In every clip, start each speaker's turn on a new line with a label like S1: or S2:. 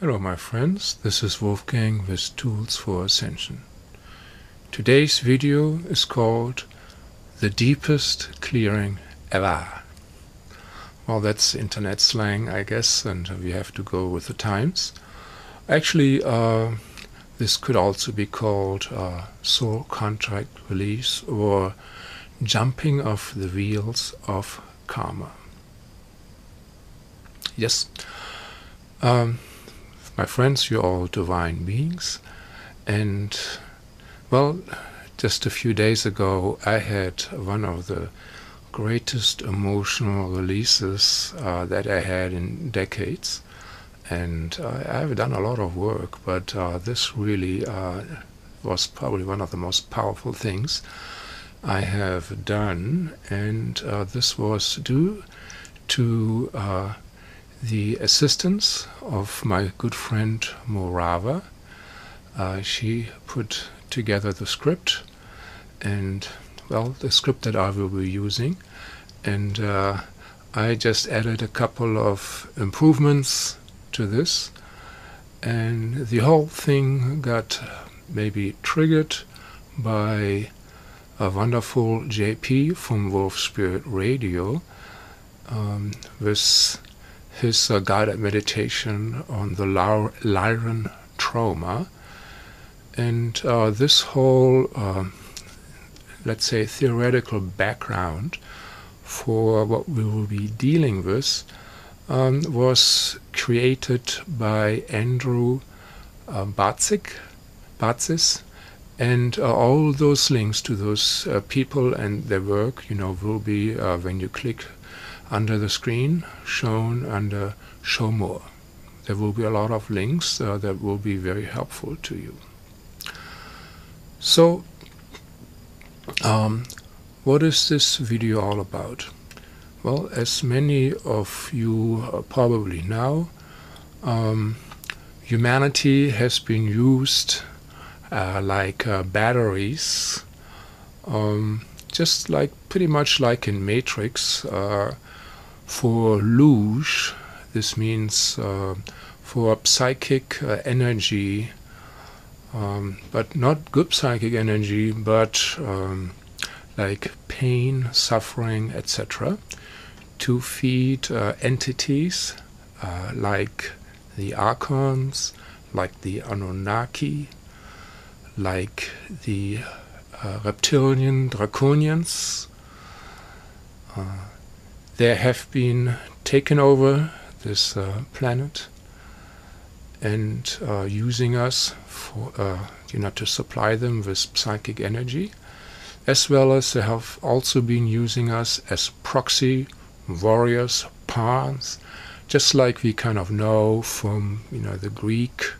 S1: Hello my friends, this is Wolfgang with Tools for Ascension. Today's video is called The Deepest Clearing Ever. Well that's internet slang I guess and we have to go with the times. Actually uh, this could also be called uh, soul contract release or jumping off the wheels of karma. Yes, um, my friends, you're all divine beings. And, well, just a few days ago, I had one of the greatest emotional releases uh, that I had in decades. And uh, I've done a lot of work, but uh, this really uh, was probably one of the most powerful things I have done. And uh, this was due to uh, the assistance of my good friend Morava. Uh, she put together the script and well the script that I will be using and uh, I just added a couple of improvements to this and the whole thing got maybe triggered by a wonderful JP from Wolf Spirit Radio um, his uh, guided meditation on the Lyran trauma. And uh, this whole, uh, let's say, theoretical background for what we will be dealing with um, was created by Andrew uh, Bartzis, and uh, all those links to those uh, people and their work, you know, will be uh, when you click under the screen shown under show more. There will be a lot of links uh, that will be very helpful to you. So, um, what is this video all about? Well, as many of you uh, probably know, um, humanity has been used uh, like uh, batteries, um, just like pretty much like in Matrix. Uh, for loosh, this means uh, for psychic uh, energy, um, but not good psychic energy, but um, like pain, suffering, etc., to feed uh, entities uh, like the Archons, like the Anunnaki, like the uh, reptilian draconians, uh, they have been taken over this uh, planet and uh, using us for uh, you know to supply them with psychic energy as well as they have also been using us as proxy warriors pawns just like we kind of know from you know the Greek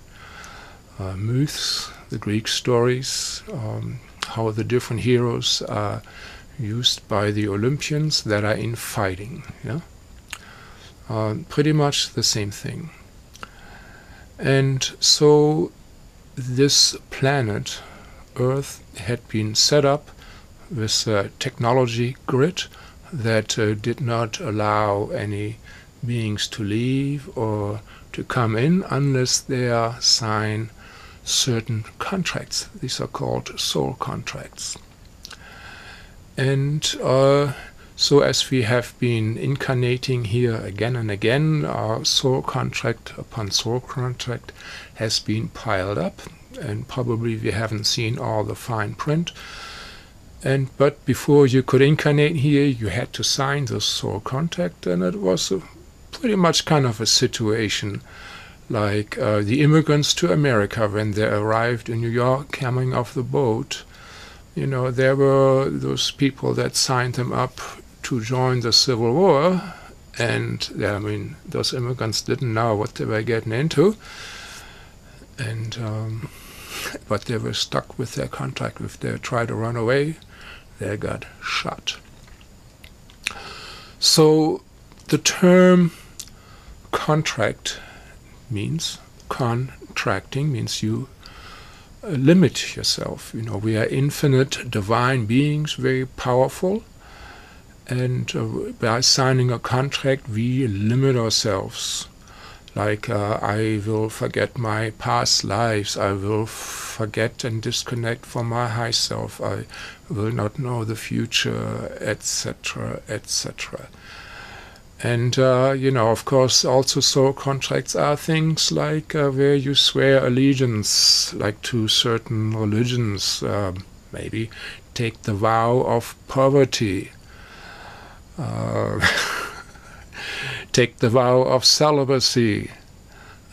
S1: uh, myths the Greek stories um, how the different heroes are used by the Olympians that are in fighting. Yeah, uh, pretty much the same thing. And so this planet, Earth, had been set up with a technology grid that uh, did not allow any beings to leave or to come in unless they are sign certain contracts. These are called soul contracts. And uh, so as we have been incarnating here again and again, our soul contract upon soul contract has been piled up and probably we haven't seen all the fine print. And but before you could incarnate here, you had to sign the soul contract, and it was a, pretty much kind of a situation like uh, the immigrants to America when they arrived in New York, coming off the boat you know, there were those people that signed them up to join the Civil War, and I mean, those immigrants didn't know what they were getting into, and um, but they were stuck with their contract. If they tried to run away, they got shot. So the term contract means contracting means you limit yourself. You know, we are infinite divine beings, very powerful, and uh, by signing a contract, we limit ourselves. like uh, I will forget my past lives, I will forget and disconnect from my high self, I will not know the future, etc., etc. And, uh, you know, of course, also soul contracts are things like uh, where you swear allegiance, like to certain religions, uh, maybe take the vow of poverty, uh, take the vow of celibacy.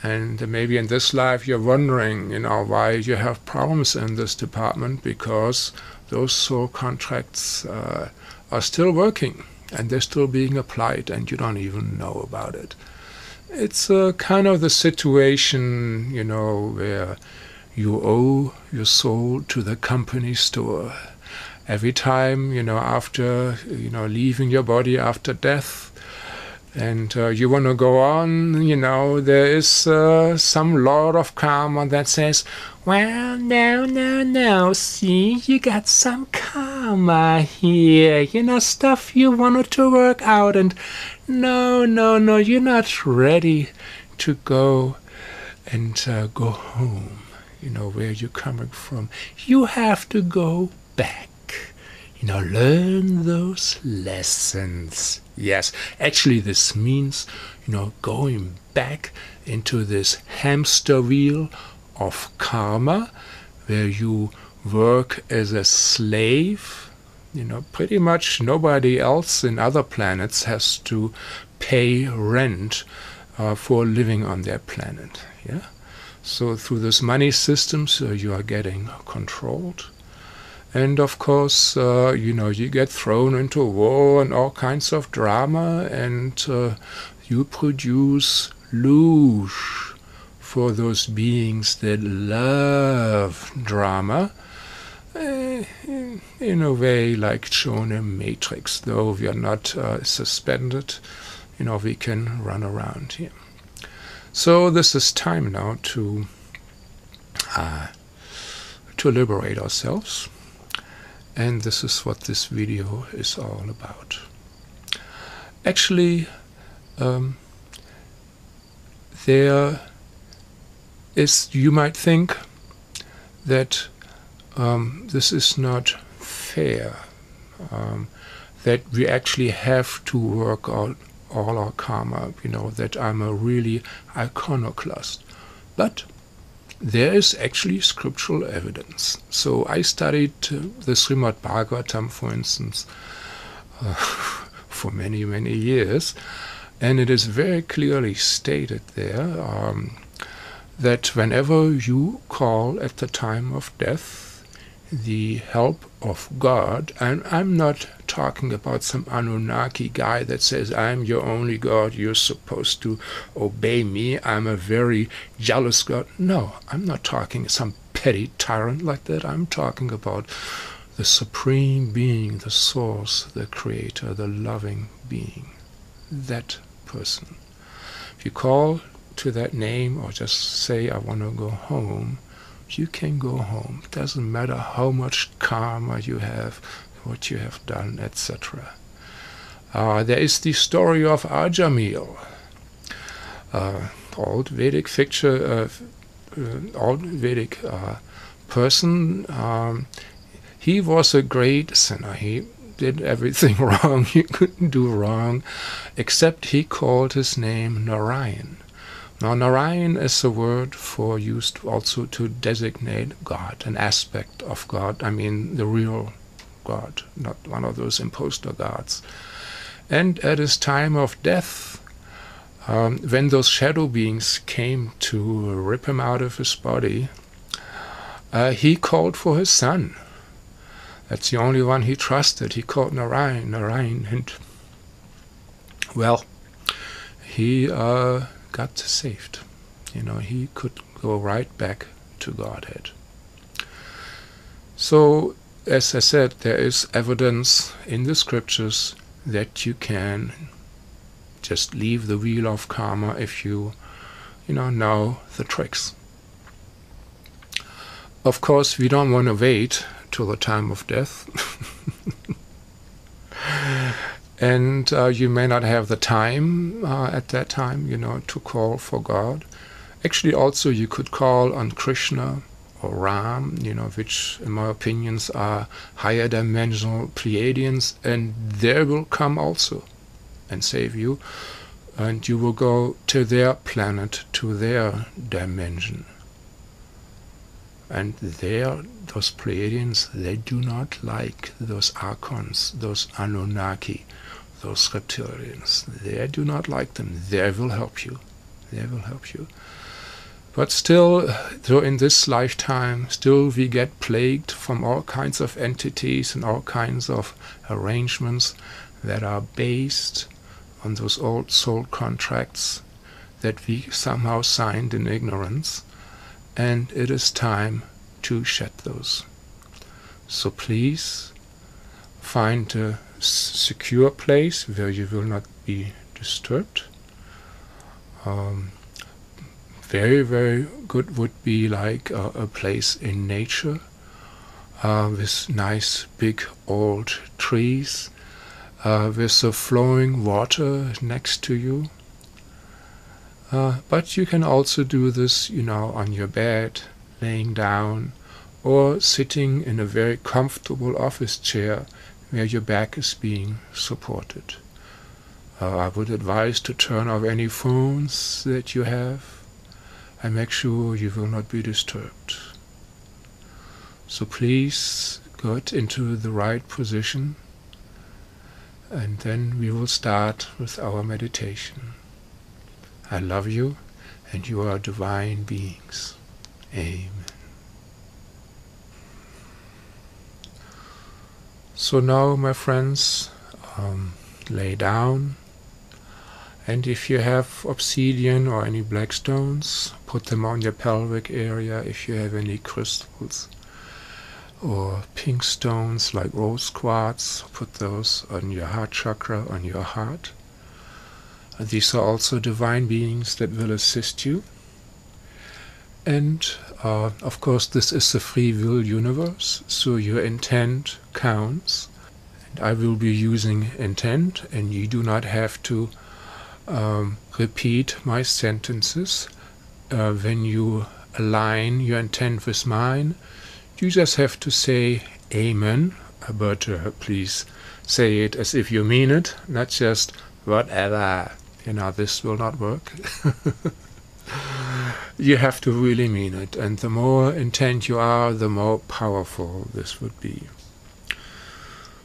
S1: And maybe in this life you're wondering, you know, why you have problems in this department because those soul contracts uh, are still working and they're still being applied and you don't even know about it. It's uh, kind of the situation, you know, where you owe your soul to the company store. Every time, you know, after, you know, leaving your body after death, and uh, you want to go on, you know, there is uh, some lord of karma that says, well, no, no, no, see, you got some karma here, you know, stuff you wanted to work out, and no, no, no, you're not ready to go and uh, go home, you know, where you're coming from. You have to go back you know, learn those lessons. Yes, actually, this means, you know, going back into this hamster wheel of karma where you work as a slave. You know, pretty much nobody else in other planets has to pay rent uh, for living on their planet. Yeah. So through this money system, so you are getting controlled and of course, uh, you know, you get thrown into war and all kinds of drama, and uh, you produce loosh for those beings that love drama. Uh, in a way, like shown in Matrix, though we are not uh, suspended, you know, we can run around here. So this is time now to uh, to liberate ourselves and this is what this video is all about. Actually, um, there is, you might think that um, this is not fair, um, that we actually have to work out all our karma, you know, that I'm a really iconoclast. But there is actually scriptural evidence. So I studied the Srimad Bhagavatam, for instance, uh, for many, many years, and it is very clearly stated there um, that whenever you call at the time of death, the help of God, and I'm not talking about some Anunnaki guy that says, I'm your only God, you're supposed to obey me, I'm a very jealous God. No, I'm not talking some petty tyrant like that. I'm talking about the supreme being, the source, the creator, the loving being. That person. If you call to that name or just say, I want to go home, you can go home. It doesn't matter how much karma you have, what you have done, etc. Uh, there is the story of Ajamil, uh, old Vedic fiction, uh, uh, old Vedic uh, person. Um, he was a great sinner. He did everything wrong. He couldn't do wrong, except he called his name Narayan. Now, Narayan is a word for used also to designate God, an aspect of God. I mean, the real God, not one of those imposter gods. And at his time of death, um, when those shadow beings came to rip him out of his body, uh, he called for his son. That's the only one he trusted. He called Narayan, Narayan, and well, he uh, got saved. You know, he could go right back to Godhead. So, as I said, there is evidence in the scriptures that you can just leave the wheel of karma if you, you know, know the tricks. Of course, we don't want to wait till the time of death. and uh, you may not have the time uh, at that time, you know, to call for God. Actually, also you could call on Krishna or Ram, you know, which in my opinions are higher dimensional Pleiadians, and they will come also and save you, and you will go to their planet, to their dimension. And there, those Pleiadians, they do not like those Archons, those Anunnaki, those reptilians. They do not like them. They will help you. They will help you. But still, though in this lifetime, still we get plagued from all kinds of entities and all kinds of arrangements that are based on those old soul contracts that we somehow signed in ignorance, and it is time to shed those. So please find a secure place where you will not be disturbed. Um, very, very good would be like a, a place in nature uh, with nice big old trees, uh, with a flowing water next to you. Uh, but you can also do this, you know, on your bed, laying down, or sitting in a very comfortable office chair where your back is being supported. Uh, I would advise to turn off any phones that you have and make sure you will not be disturbed. So please get into the right position and then we will start with our meditation. I love you and you are divine beings. Amen. So now, my friends, um, lay down and if you have obsidian or any black stones, put them on your pelvic area. If you have any crystals or pink stones like rose quartz, put those on your heart chakra, on your heart. These are also divine beings that will assist you. And uh, of course, this is a free will universe, so your intent counts. And I will be using intent, and you do not have to um, repeat my sentences uh, when you align your intent with mine. You just have to say Amen, but uh, please say it as if you mean it, not just whatever. You know, this will not work. you have to really mean it, and the more intent you are, the more powerful this would be.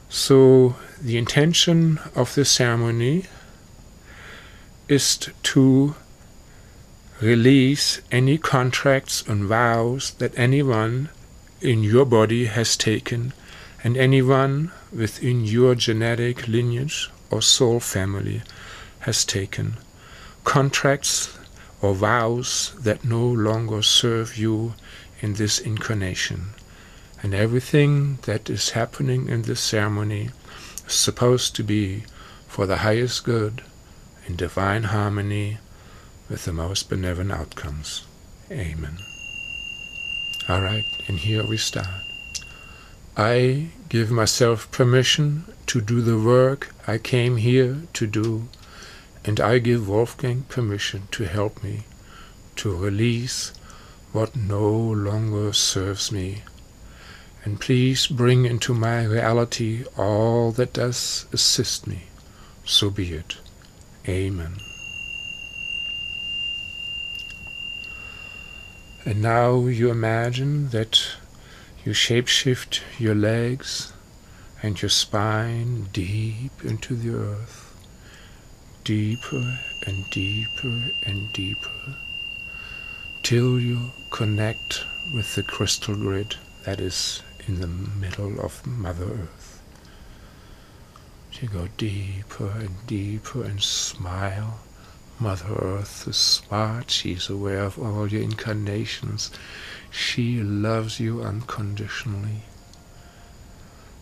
S1: So, the intention of the ceremony is to release any contracts and vows that anyone in your body has taken and anyone within your genetic lineage or soul family has taken. Contracts or vows that no longer serve you in this incarnation. And everything that is happening in this ceremony is supposed to be for the highest good in divine harmony with the most benevolent outcomes. Amen. All right, and here we start. I give myself permission to do the work I came here to do, and I give Wolfgang permission to help me to release what no longer serves me. And please bring into my reality all that does assist me. So be it. Amen. And now you imagine that you shapeshift your legs and your spine deep into the earth, deeper and deeper and deeper, till you connect with the crystal grid that is in the middle of Mother Earth. You go deeper and deeper and smile. Mother Earth is smart. She's aware of all your incarnations. She loves you unconditionally.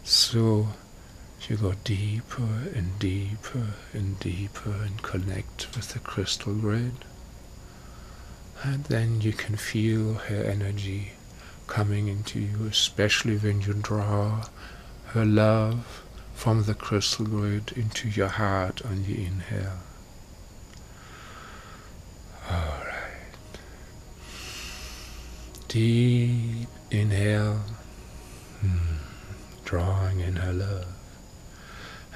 S1: So you go deeper and deeper and deeper and connect with the crystal grid. And then you can feel her energy coming into you, especially when you draw her love from the crystal grid into your heart on the inhale. All right. Deep inhale, hmm. drawing in her love.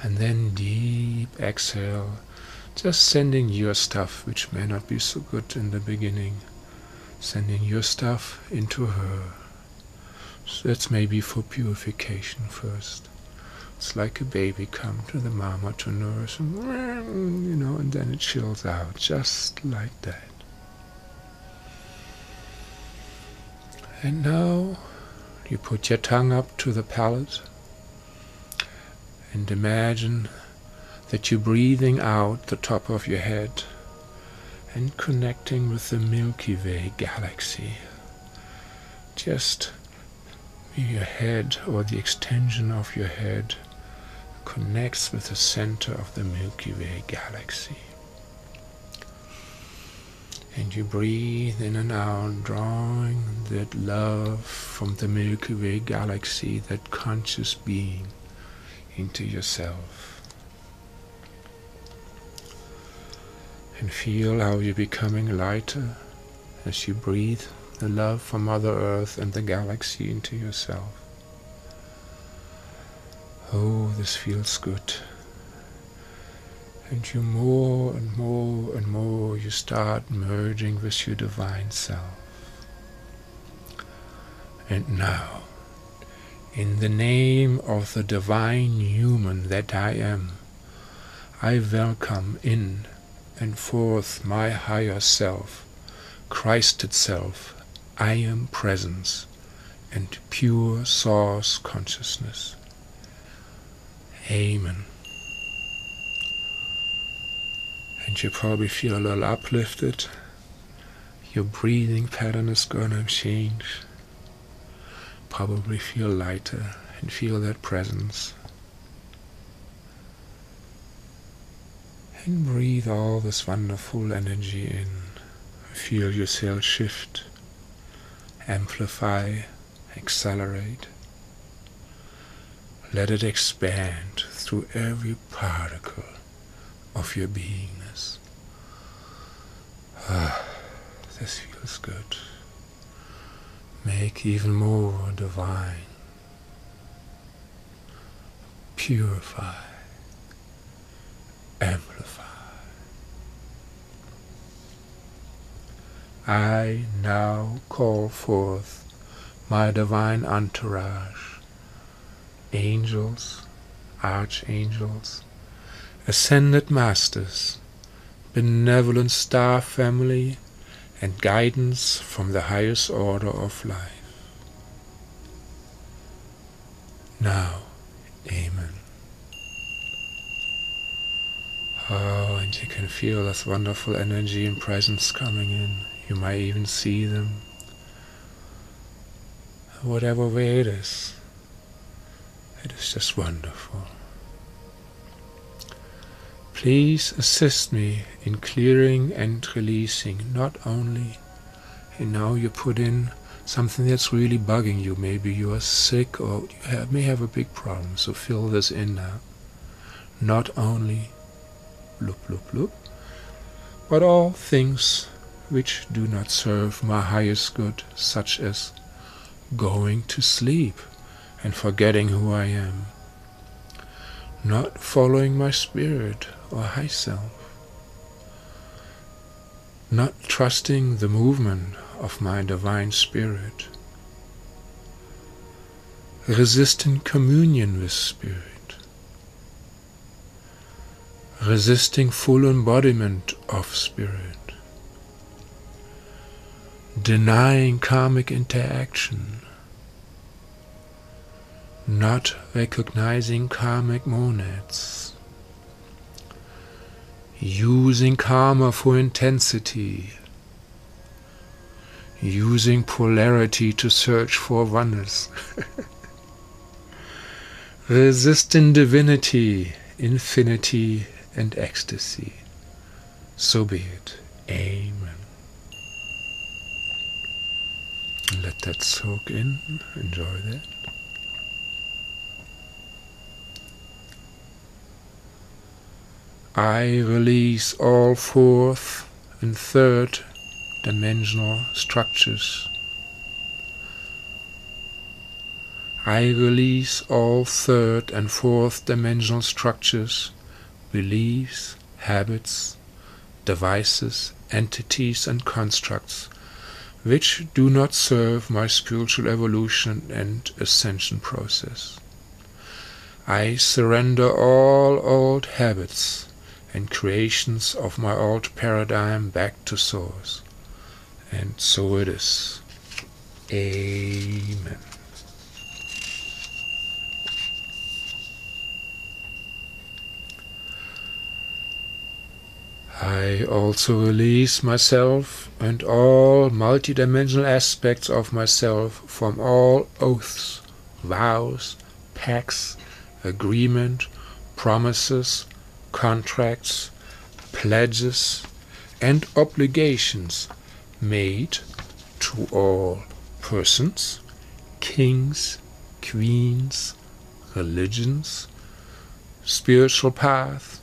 S1: And then deep exhale, just sending your stuff, which may not be so good in the beginning, sending your stuff into her. So that's maybe for purification first. It's like a baby come to the mama to nurse, you know, and then it chills out, just like that. And now you put your tongue up to the palate and imagine that you're breathing out the top of your head and connecting with the Milky Way galaxy. Just your head or the extension of your head connects with the center of the Milky Way galaxy. And you breathe in and out, drawing that love from the Milky Way galaxy, that conscious being, into yourself. And feel how you're becoming lighter as you breathe the love from Mother Earth and the galaxy into yourself. Oh, this feels good. And you more and more and more you start merging with your divine self. And now, in the name of the divine human that I am, I welcome in and forth my higher self, Christ itself, I am presence and pure source consciousness. Amen. And you probably feel a little uplifted. Your breathing pattern is going to change. Probably feel lighter and feel that presence. And breathe all this wonderful energy in. Feel yourself shift, amplify, accelerate. Let it expand through every particle of your beingness. Ah, this feels good. Make even more divine. Purify. Amplify. I now call forth my divine entourage angels, archangels, ascended masters, benevolent star family, and guidance from the highest order of life. Now, Amen. Oh, and you can feel this wonderful energy and presence coming in. You might even see them. Whatever way it is. It is just wonderful. Please assist me in clearing and releasing not only, and now you put in something that's really bugging you. Maybe you are sick or you have, may have a big problem, so fill this in now. Not only, loop, loop, loop, but all things which do not serve my highest good, such as going to sleep and forgetting who I am, not following my spirit or high self, not trusting the movement of my divine spirit, resisting communion with spirit, resisting full embodiment of spirit, denying karmic interaction, not recognizing karmic monads, using karma for intensity, using polarity to search for oneness, resisting divinity, infinity, and ecstasy. So be it. Amen. Let that soak in. Enjoy that. I release all fourth and third dimensional structures. I release all third and fourth dimensional structures, beliefs, habits, devices, entities and constructs which do not serve my spiritual evolution and ascension process. I surrender all old habits and creations of my old paradigm back to Source. And so it is. Amen. I also release myself and all multidimensional aspects of myself from all oaths, vows, pacts, agreement, promises, contracts, pledges, and obligations made to all persons, kings, queens, religions, spiritual paths,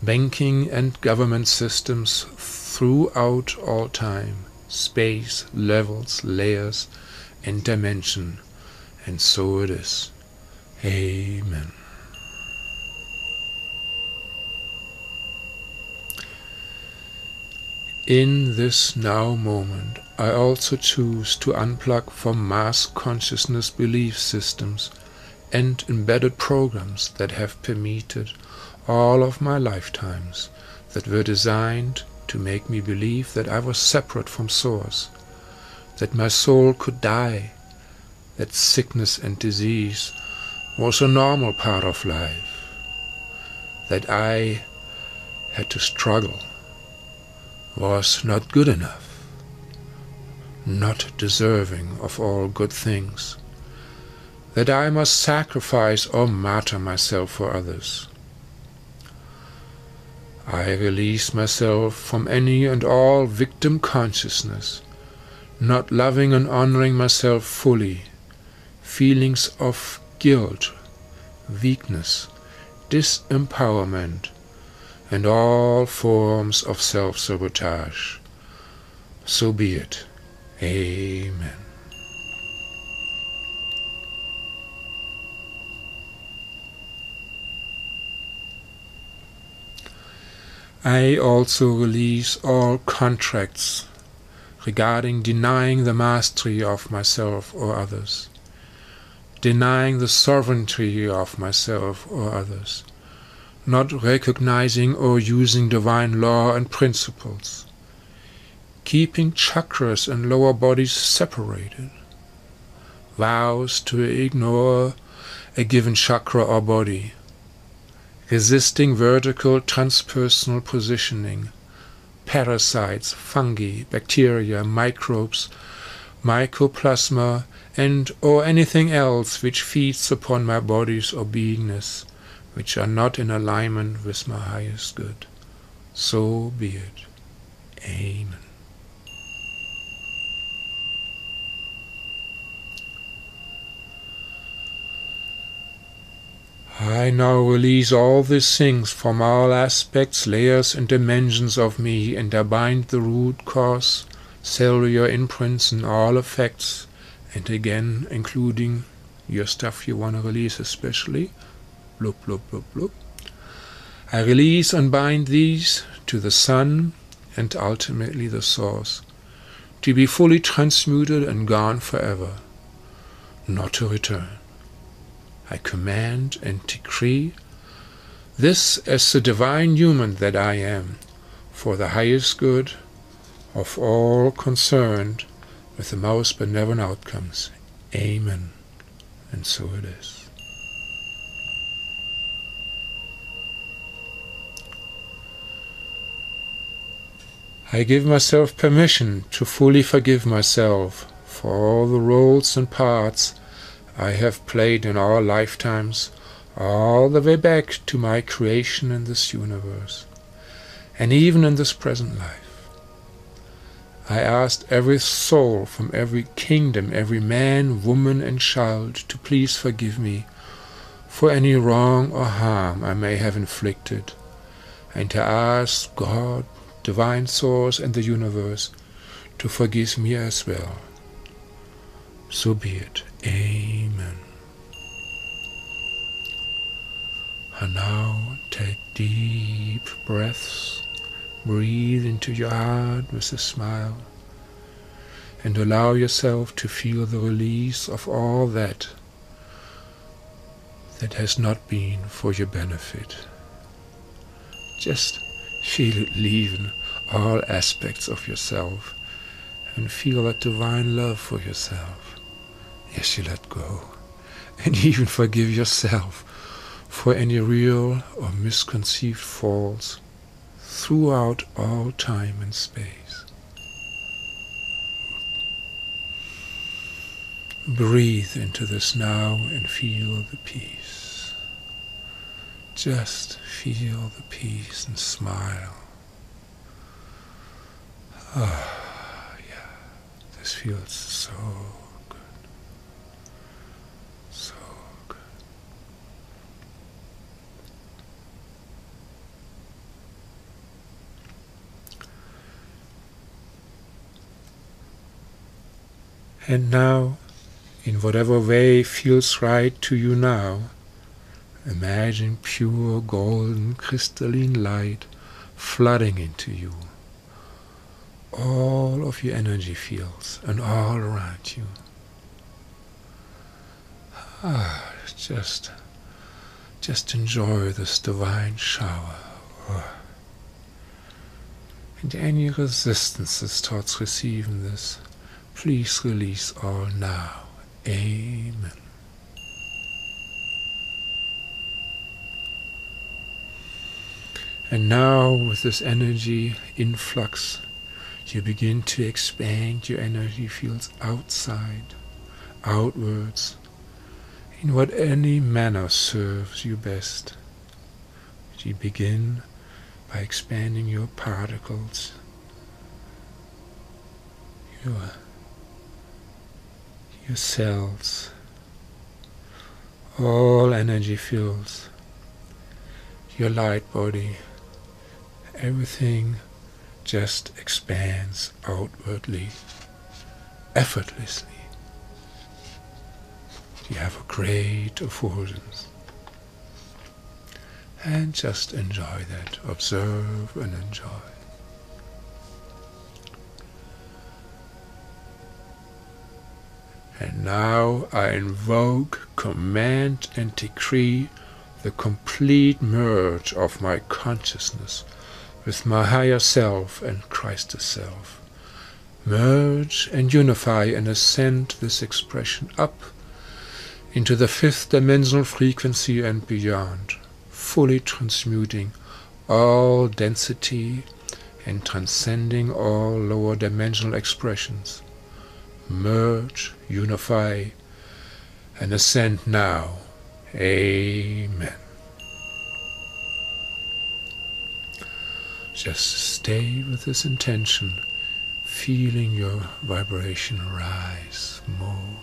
S1: banking and government systems throughout all time, space, levels, layers, and dimension. And so it is. Amen. In this now moment, I also choose to unplug from mass consciousness belief systems and embedded programs that have permeated all of my lifetimes that were designed to make me believe that I was separate from Source, that my soul could die, that sickness and disease was a normal part of life, that I had to struggle, was not good enough, not deserving of all good things, that I must sacrifice or martyr myself for others. I release myself from any and all victim consciousness, not loving and honoring myself fully, feelings of guilt, weakness, disempowerment, and all forms of self-sabotage. So be it. Amen. I also release all contracts regarding denying the mastery of myself or others, denying the sovereignty of myself or others, not recognizing or using divine law and principles, keeping chakras and lower bodies separated, vows to ignore a given chakra or body, resisting vertical transpersonal positioning, parasites, fungi, bacteria, microbes, mycoplasma, and or anything else which feeds upon my bodies or beingness, which are not in alignment with my highest good. So be it. Amen. I now release all these things from all aspects, layers, and dimensions of me, and I bind the root cause, cellular imprints, and all effects, and again, including your stuff you want to release, especially. Bloop, bloop, bloop, bloop. I release and bind these to the Sun and ultimately the Source, to be fully transmuted and gone forever, not to return. I command and decree this as the divine human that I am, for the highest good of all concerned with the most benevolent outcomes. Amen. And so it is. I give myself permission to fully forgive myself for all the roles and parts I have played in our lifetimes, all the way back to my creation in this universe, and even in this present life. I asked every soul from every kingdom, every man, woman, and child to please forgive me for any wrong or harm I may have inflicted, and I ask God, Divine Source and the universe to forgive me as well. So be it. Amen. And now take deep breaths. Breathe into your heart with a smile and allow yourself to feel the release of all that that has not been for your benefit. Just feel it leaving all aspects of yourself and feel that divine love for yourself. Yes, you let go and even forgive yourself for any real or misconceived faults throughout all time and space. Breathe into this now and feel the peace. Just feel the peace and smile. Ah, yeah, this feels so good. So good. And now in whatever way feels right to you now. Imagine pure golden crystalline light flooding into you. All of your energy fields and all around you. Ah, just, just enjoy this divine shower. And any resistances towards receiving this, please release all now. Amen. And now, with this energy influx, you begin to expand your energy fields outside, outwards, in what any manner serves you best. You begin by expanding your particles, your your cells, all energy fields, your light body, everything just expands outwardly, effortlessly. You have a great affordance. And just enjoy that. Observe and enjoy. And now I invoke, command, and decree the complete merge of my consciousness with my higher self and Christ self. Merge and unify and ascend this expression up into the fifth dimensional frequency and beyond, fully transmuting all density and transcending all lower dimensional expressions merge, unify, and ascend now. Amen. Just stay with this intention, feeling your vibration rise more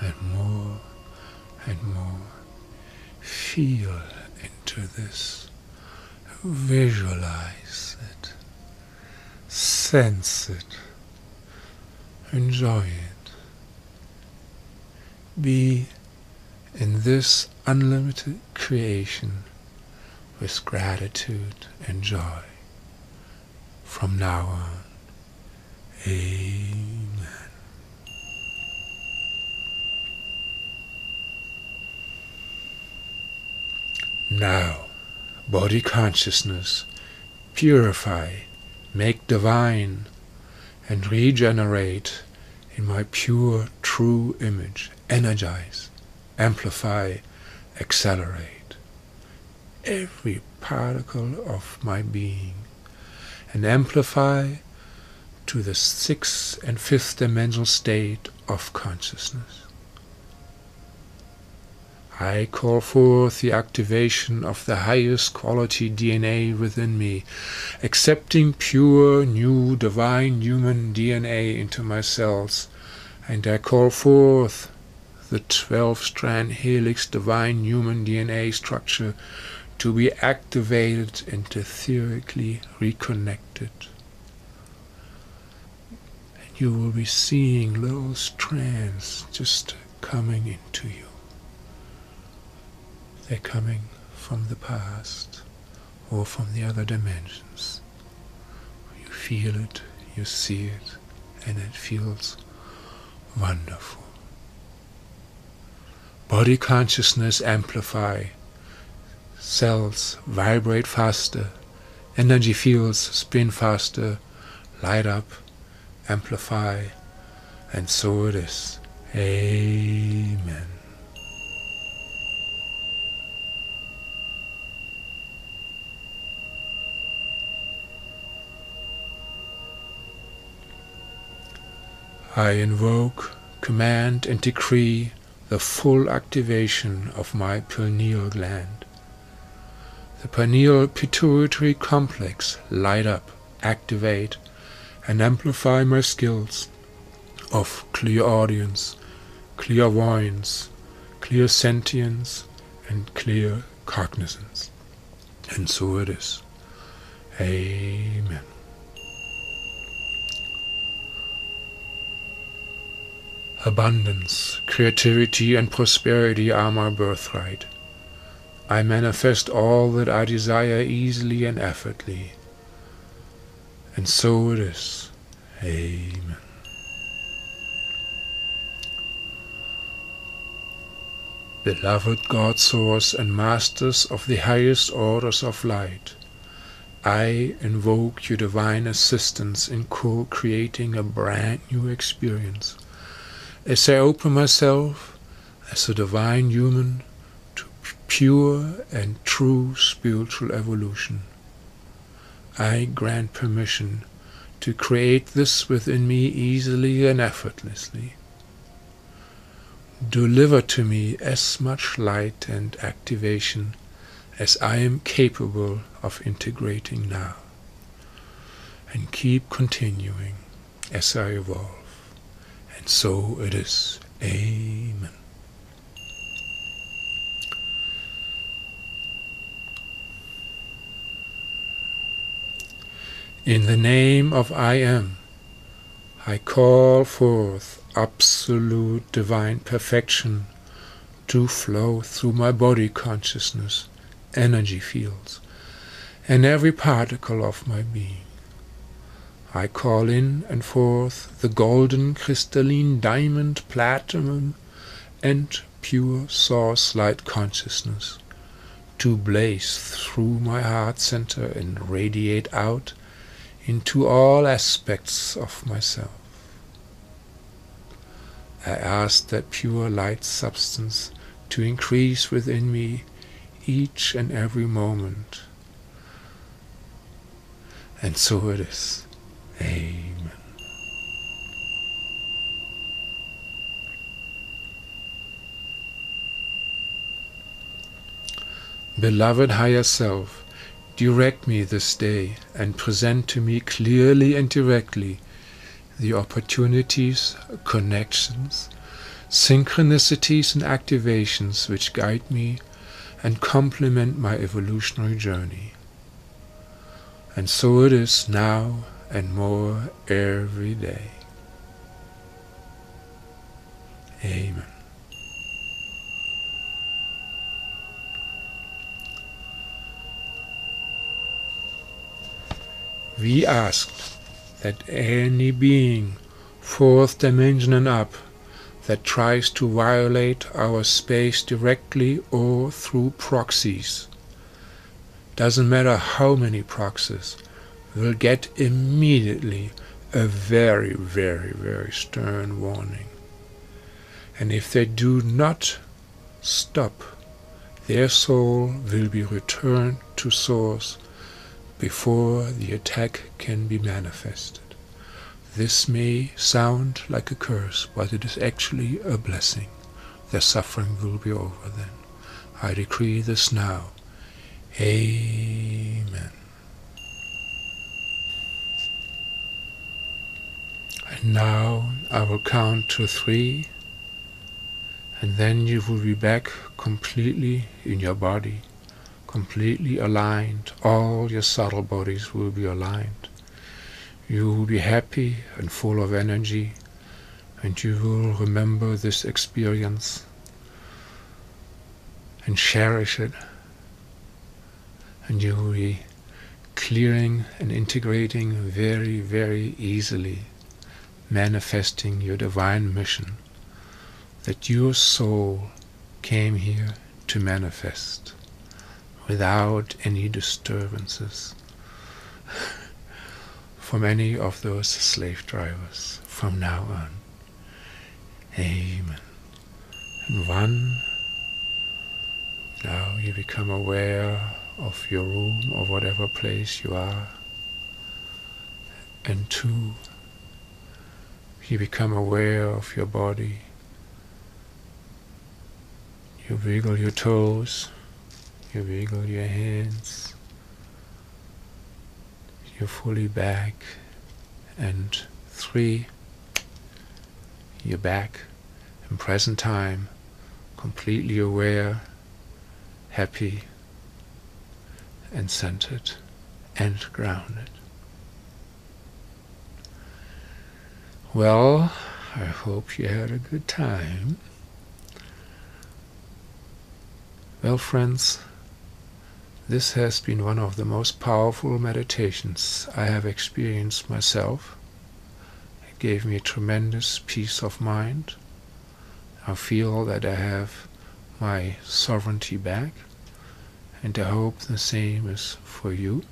S1: and more and more. Feel into this. Visualize it. Sense it. Enjoy it. Be in this unlimited creation with gratitude and joy from now on. Amen. Now, body consciousness, purify, make divine, and regenerate in my pure, true image, energize, amplify, accelerate every particle of my being and amplify to the sixth and fifth dimensional state of consciousness. I call forth the activation of the highest quality DNA within me, accepting pure, new, divine human DNA into my cells, and I call forth the 12-strand helix divine human DNA structure to be activated and etherically reconnected. And you will be seeing little strands just coming into you. They're coming from the past or from the other dimensions. You feel it, you see it, and it feels wonderful. Body consciousness amplify, cells vibrate faster, energy fields spin faster, light up, amplify, and so it is. Amen. I invoke, command, and decree the full activation of my pineal gland. The pineal pituitary complex light up, activate, and amplify my skills of clairaudience, clairvoyance, clairsentience, and clear cognizance. And so it is. Amen. Abundance, creativity, and prosperity are my birthright. I manifest all that I desire easily and effortlessly. And so it is. Amen. Beloved God Source and Masters of the highest orders of light, I invoke your divine assistance in co-creating a brand new experience as I open myself as a divine human pure and true spiritual evolution. I grant permission to create this within me easily and effortlessly. Deliver to me as much light and activation as I am capable of integrating now, and keep continuing as I evolve. And so it is. Amen. In the name of I Am, I call forth absolute divine perfection to flow through my body consciousness, energy fields, and every particle of my being. I call in and forth the golden crystalline diamond platinum and pure source light consciousness to blaze through my heart center and radiate out into all aspects of myself. I ask that pure light substance to increase within me each and every moment. And so it is. Amen. Beloved Higher Self, direct me this day and present to me clearly and directly the opportunities, connections, synchronicities and activations which guide me and complement my evolutionary journey. And so it is now and more every day. Amen. We asked that any being, fourth dimension and up, that tries to violate our space directly or through proxies, doesn't matter how many proxies, will get immediately a very, very, very stern warning. And if they do not stop, their soul will be returned to source before the attack can be manifested. This may sound like a curse, but it is actually a blessing. Their suffering will be over then. I decree this now. Amen. And now I will count to three, and then you will be back completely in your body, completely aligned. All your subtle bodies will be aligned. You will be happy and full of energy and you will remember this experience and cherish it and you will be clearing and integrating very, very easily, manifesting your divine mission that your soul came here to manifest without any disturbances from any of those slave drivers from now on. Amen. And one, now you become aware of your room or whatever place you are. And two, you become aware of your body. You wiggle your toes, you wiggle your hands. You're fully back. And three, you're back in present time, completely aware, happy, and centered and grounded. Well, I hope you had a good time. Well, friends, this has been one of the most powerful meditations I have experienced myself. It gave me a tremendous peace of mind. I feel that I have my sovereignty back and I hope the same is for you.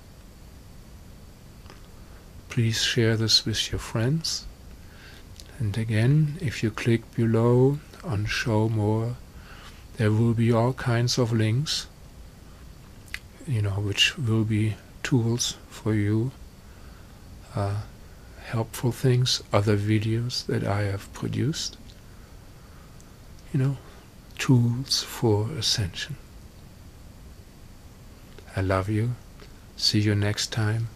S1: Please share this with your friends. And again, if you click below on show more, there will be all kinds of links, you know, which will be tools for you, uh, helpful things, other videos that I have produced, you know, tools for ascension. I love you. See you next time.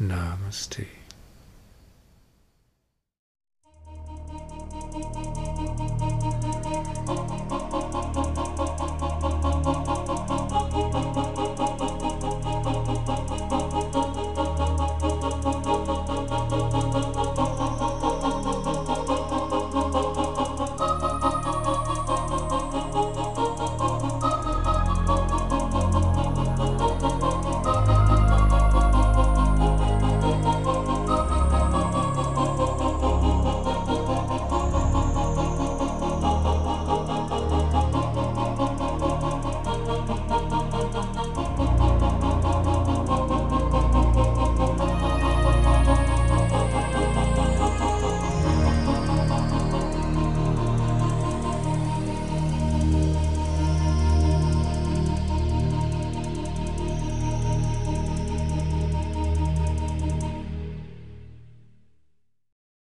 S1: Namaste.